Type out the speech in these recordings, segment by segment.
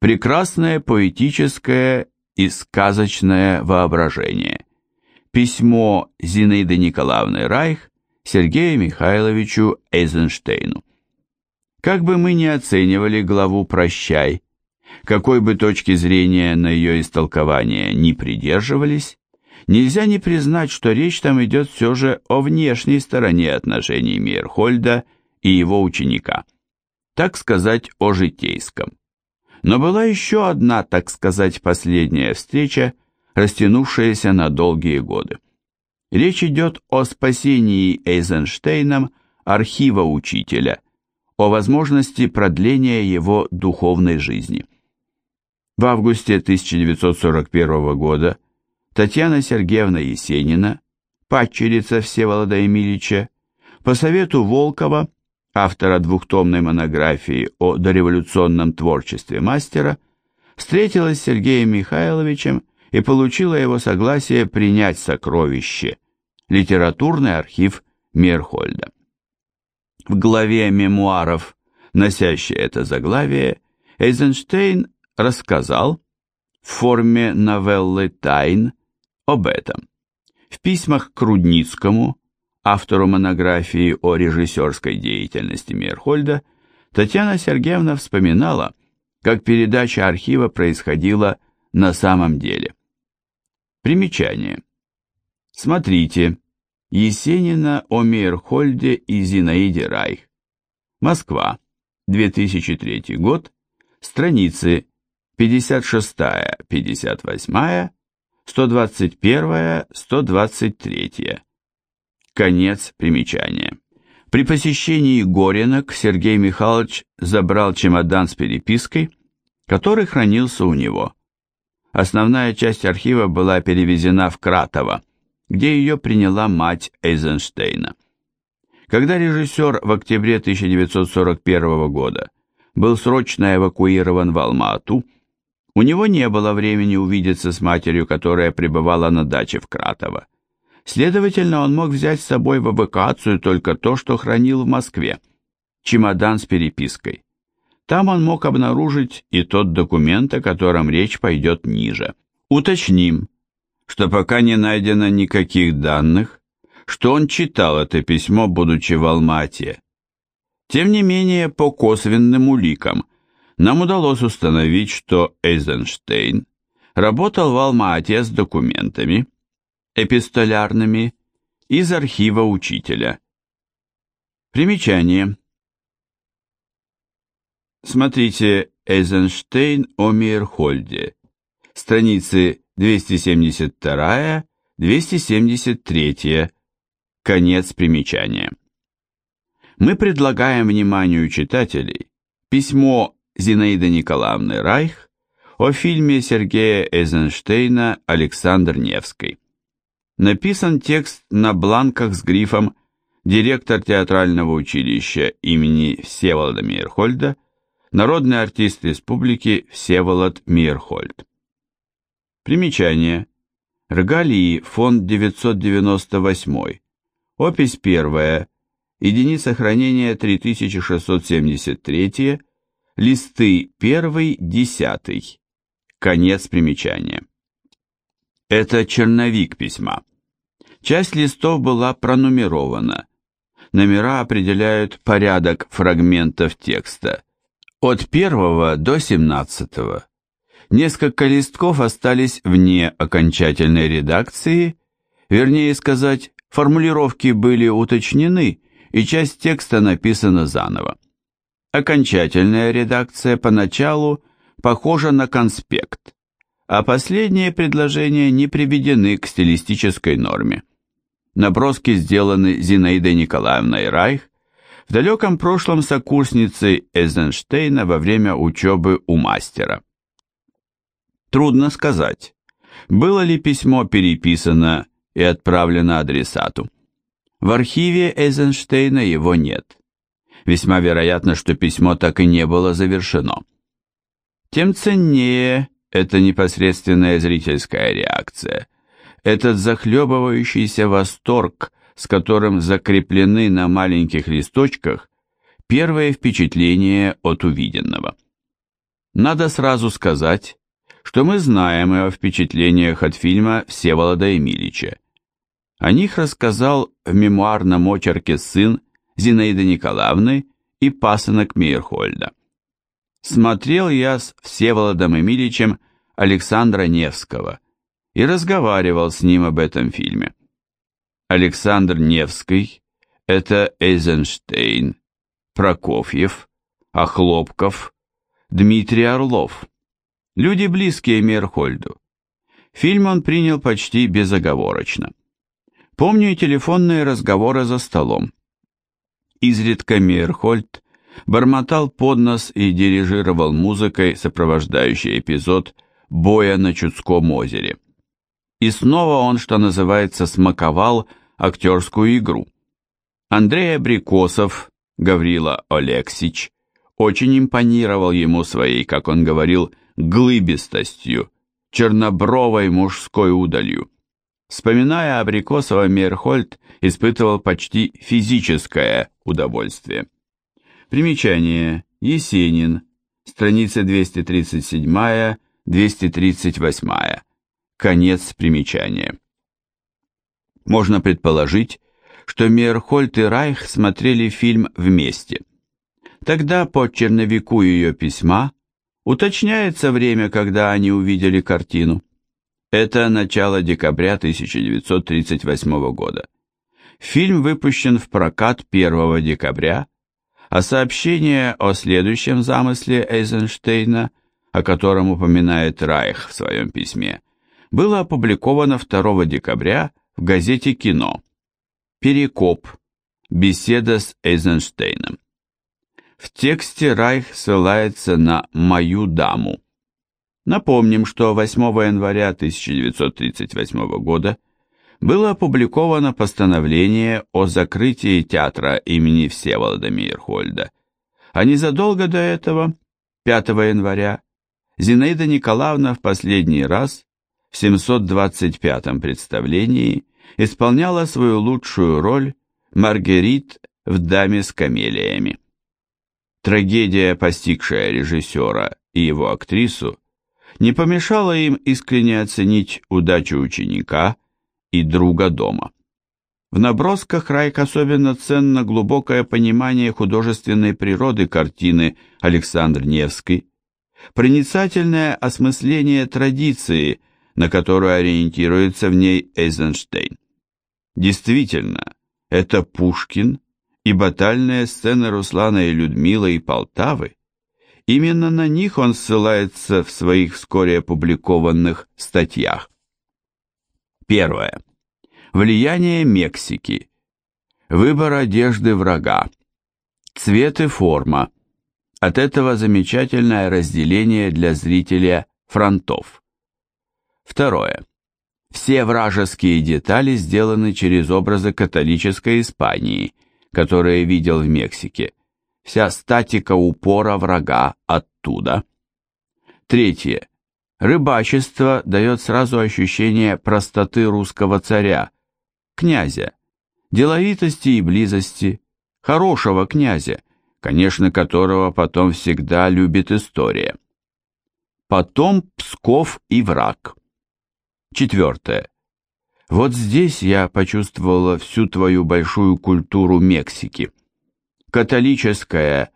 Прекрасное поэтическое и сказочное воображение. Письмо Зинаиды Николаевны Райх Сергею Михайловичу Эйзенштейну. Как бы мы ни оценивали главу «Прощай», какой бы точки зрения на ее истолкование ни придерживались, нельзя не признать, что речь там идет все же о внешней стороне отношений Мейерхольда и его ученика, так сказать, о житейском. Но была еще одна, так сказать, последняя встреча, растянувшаяся на долгие годы. Речь идет о спасении Эйзенштейном архива учителя, о возможности продления его духовной жизни. В августе 1941 года Татьяна Сергеевна Есенина, падчерица Всеволода Емельича, по совету Волкова автора двухтомной монографии о дореволюционном творчестве мастера, встретилась с Сергеем Михайловичем и получила его согласие принять сокровище – литературный архив Мерхольда. В главе мемуаров, носящей это заглавие, Эйзенштейн рассказал в форме новеллы «Тайн» об этом. В письмах к Рудницкому автору монографии о режиссерской деятельности Мерхольда, Татьяна Сергеевна вспоминала, как передача архива происходила на самом деле. Примечание. Смотрите. Есенина о Мейерхольде и Зинаиде Райх. Москва. 2003 год. Страницы 56-58, 121-123. Конец примечания. При посещении Горинок Сергей Михайлович забрал чемодан с перепиской, который хранился у него. Основная часть архива была перевезена в Кратово, где ее приняла мать Эйзенштейна. Когда режиссер в октябре 1941 года был срочно эвакуирован в Алма-Ату, у него не было времени увидеться с матерью, которая пребывала на даче в Кратово. Следовательно, он мог взять с собой в эвакуацию только то, что хранил в Москве – чемодан с перепиской. Там он мог обнаружить и тот документ, о котором речь пойдет ниже. Уточним, что пока не найдено никаких данных, что он читал это письмо, будучи в Алмате. Тем не менее, по косвенным уликам нам удалось установить, что Эйзенштейн работал в Алма-Ате с документами, эпистолярными из архива учителя. Примечание. Смотрите Эйзенштейн о Мейерхольде. Страницы 272-273. Конец примечания. Мы предлагаем вниманию читателей письмо Зинаиды Николаевны Райх о фильме Сергея Эйзенштейна «Александр Невский». Написан текст на бланках с грифом «Директор театрального училища имени Всеволода Мейерхольда, народный артист республики Всеволод Мейерхольд». Примечание. Регалии, фонд 998. Опись 1. Единица хранения 3673. Листы 1, 10. Конец примечания. Это черновик письма. Часть листов была пронумерована. Номера определяют порядок фрагментов текста. От первого до семнадцатого. Несколько листков остались вне окончательной редакции, вернее сказать, формулировки были уточнены, и часть текста написана заново. Окончательная редакция поначалу похожа на конспект, а последние предложения не приведены к стилистической норме. Наброски сделаны Зинаидой Николаевной Райх, в далеком прошлом сокурсницей Эйзенштейна во время учебы у мастера. Трудно сказать, было ли письмо переписано и отправлено адресату. В архиве Эйзенштейна его нет. Весьма вероятно, что письмо так и не было завершено. Тем ценнее эта непосредственная зрительская реакция – этот захлебывающийся восторг, с которым закреплены на маленьких листочках первые впечатления от увиденного. Надо сразу сказать, что мы знаем о впечатлениях от фильма Всеволода Емельича. О них рассказал в мемуарном очерке сын Зинаиды Николаевны и пасынок Мейерхольда. Смотрел я с Всеволодом Эмиличем Александра Невского и разговаривал с ним об этом фильме. Александр Невский – это Эйзенштейн, Прокофьев, Охлопков, Дмитрий Орлов. Люди близкие Мейерхольду. Фильм он принял почти безоговорочно. Помню телефонные разговоры за столом. Изредка Мейерхольд бормотал под нос и дирижировал музыкой сопровождающий эпизод боя на Чудском озере. И снова он, что называется, смаковал актерскую игру. Андрей Абрикосов, Гаврила Олексич, очень импонировал ему своей, как он говорил, глыбистостью, чернобровой мужской удалью. Вспоминая Абрикосова, Мейерхольд испытывал почти физическое удовольствие. Примечание. Есенин. Страница 237-238. Конец примечания. Можно предположить, что Мейерхольд и Райх смотрели фильм вместе. Тогда по черновику ее письма уточняется время, когда они увидели картину. Это начало декабря 1938 года. Фильм выпущен в прокат 1 декабря, а сообщение о следующем замысле Эйзенштейна, о котором упоминает Райх в своем письме, было опубликовано 2 декабря в газете «Кино». Перекоп. Беседа с Эйзенштейном. В тексте Райх ссылается на «Мою даму». Напомним, что 8 января 1938 года было опубликовано постановление о закрытии театра имени Всеволода Мейерхольда, а незадолго до этого, 5 января, Зинаида Николаевна в последний раз в 725-м представлении исполняла свою лучшую роль Маргерит в «Даме с камелиями». Трагедия, постигшая режиссера и его актрису, не помешала им искренне оценить удачу ученика и друга дома. В набросках Райк особенно ценно глубокое понимание художественной природы картины Александр Невский, проницательное осмысление традиции, на которую ориентируется в ней Эйзенштейн. Действительно, это Пушкин и батальные сцены Руслана и Людмилы и Полтавы, именно на них он ссылается в своих вскоре опубликованных статьях. Первое. Влияние Мексики. Выбор одежды врага. Цвет и форма. От этого замечательное разделение для зрителя фронтов. Второе. Все вражеские детали сделаны через образы католической Испании, которые видел в Мексике. Вся статика упора врага оттуда. Третье. Рыбачество дает сразу ощущение простоты русского царя, князя, деловитости и близости, хорошего князя, конечно, которого потом всегда любит история. Потом Псков и враг. Четвертое. Вот здесь я почувствовала всю твою большую культуру Мексики. Католическая,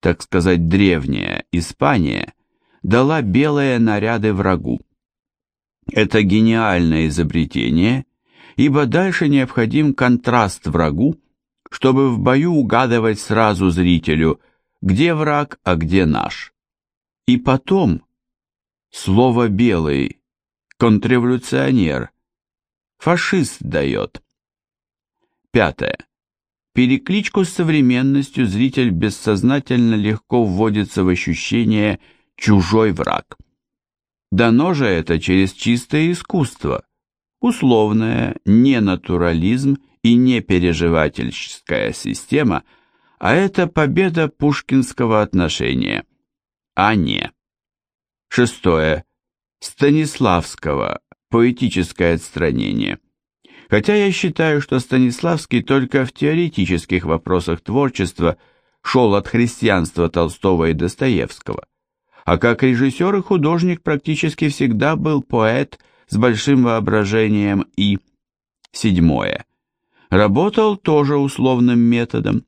так сказать, древняя Испания дала белые наряды врагу. Это гениальное изобретение, ибо дальше необходим контраст врагу, чтобы в бою угадывать сразу зрителю, где враг, а где наш. И потом, слово «белый», контрреволюционер, фашист дает. Пятое. Перекличку с современностью зритель бессознательно легко вводится в ощущение чужой враг. Дано же это через чистое искусство, условное, не натурализм и не переживательская система, а это победа пушкинского отношения, а не. Шестое. Станиславского, поэтическое отстранение. Хотя я считаю, что Станиславский только в теоретических вопросах творчества шел от христианства Толстого и Достоевского, а как режиссер и художник практически всегда был поэт с большим воображением и... Седьмое. Работал тоже условным методом.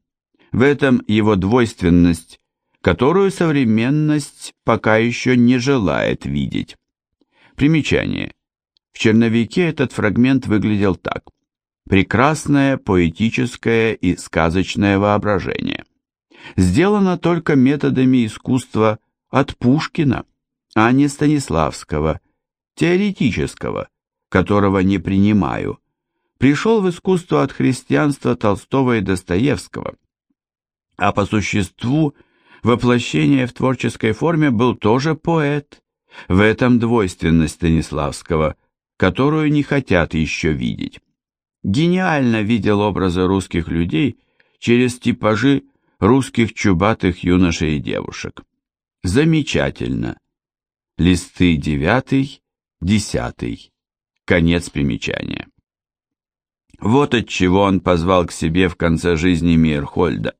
В этом его двойственность, которую современность пока еще не желает видеть. Примечание. В черновике этот фрагмент выглядел так. Прекрасное поэтическое и сказочное воображение. Сделано только методами искусства от Пушкина, а не Станиславского, теоретического, которого не принимаю, пришел в искусство от христианства Толстого и Достоевского, а по существу воплощение в творческой форме был тоже поэт, в этом двойственность Станиславского, которую не хотят еще видеть. Гениально видел образы русских людей через типажи русских чубатых юношей и девушек. Замечательно. Листы девятый, десятый. Конец примечания. Вот от чего он позвал к себе в конце жизни Мирхольда,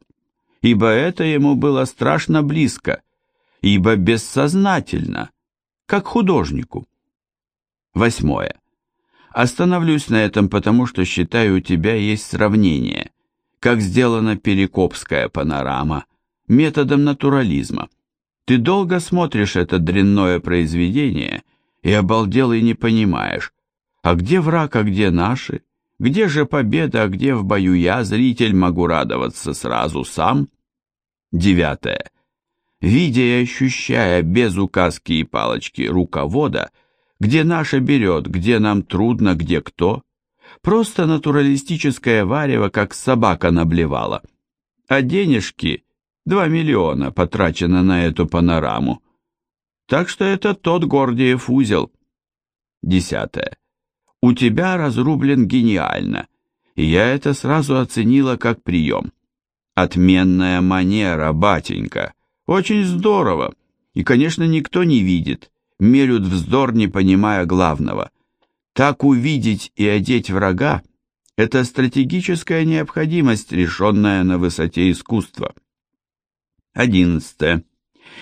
ибо это ему было страшно близко, ибо бессознательно, как художнику. Восьмое. Остановлюсь на этом, потому что считаю, у тебя есть сравнение, как сделана Перекопская панорама, методом натурализма. Ты долго смотришь это дрянное произведение и обалдел и не понимаешь, а где враг, а где наши, где же победа, а где в бою я, зритель, могу радоваться сразу сам? Девятое. Видя и ощущая без указки и палочки руковода, где наша берет, где нам трудно, где кто, просто натуралистическое варево, как собака наблевала. А денежки, два миллиона, потрачено на эту панораму. Так что это тот Гордиев узел. Десятое у тебя разрублен гениально, и я это сразу оценила как прием. Отменная манера, батенька, очень здорово, и, конечно, никто не видит, мелют вздор, не понимая главного. Так увидеть и одеть врага – это стратегическая необходимость, решенная на высоте искусства. Одиннадцатое.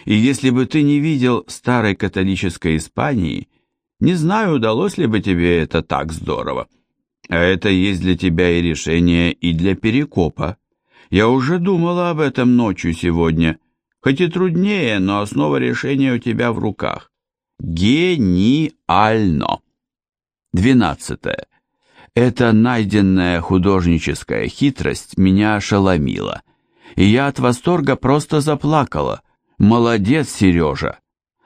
И если бы ты не видел старой католической Испании – не знаю, удалось ли бы тебе это так здорово. А это есть для тебя и решение, и для перекопа. Я уже думала об этом ночью сегодня. Хоть и труднее, но основа решения у тебя в руках. Гениально. Двенадцатое. Эта найденная художническая хитрость меня ошеломила. И я от восторга просто заплакала. Молодец, Сережа.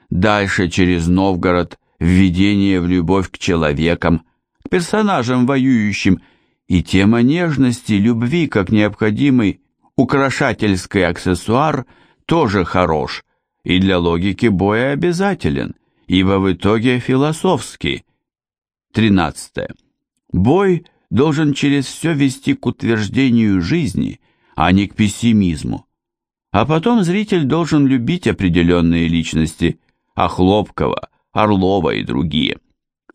Дальше через Новгород введение в любовь к человекам, к персонажам воюющим, и тема нежности, любви как необходимый украшательский аксессуар тоже хорош и для логики боя обязателен, ибо в итоге философский. 13. Бой должен через все вести к утверждению жизни, а не к пессимизму. А потом зритель должен любить определенные личности, а Хлопкова – Орлова и другие.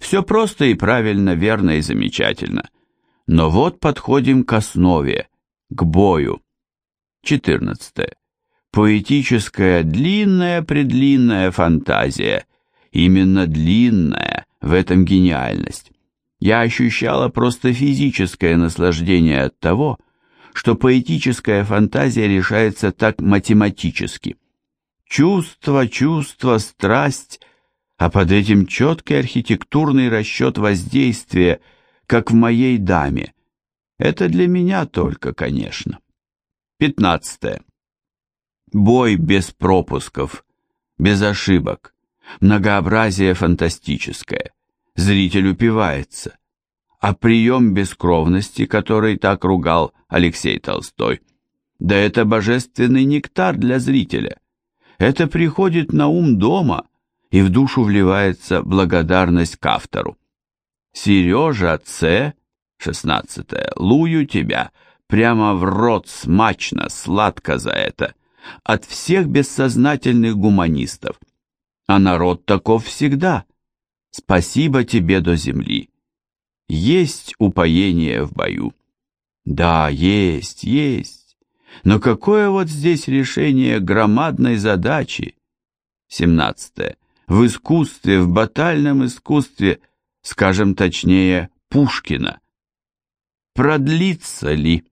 Все просто и правильно, верно и замечательно. Но вот подходим к основе, к бою. 14. Поэтическая длинная-предлинная фантазия. Именно длинная, в этом гениальность. Я ощущала просто физическое наслаждение от того, что поэтическая фантазия решается так математически. Чувство, чувство, страсть – а под этим четкий архитектурный расчет воздействия, как в моей даме. Это для меня только, конечно. Пятнадцатое. Бой без пропусков, без ошибок, многообразие фантастическое. Зритель упивается. А прием бескровности, который так ругал Алексей Толстой, да это божественный нектар для зрителя. Это приходит на ум дома – и в душу вливается благодарность к автору. Сережа Ц. 16. Лую тебя прямо в рот смачно, сладко за это. От всех бессознательных гуманистов. А народ таков всегда. Спасибо тебе до земли. Есть упоение в бою. Да, есть, есть. Но какое вот здесь решение громадной задачи? 17. В искусстве, в батальном искусстве, скажем точнее, Пушкина. Продлится ли?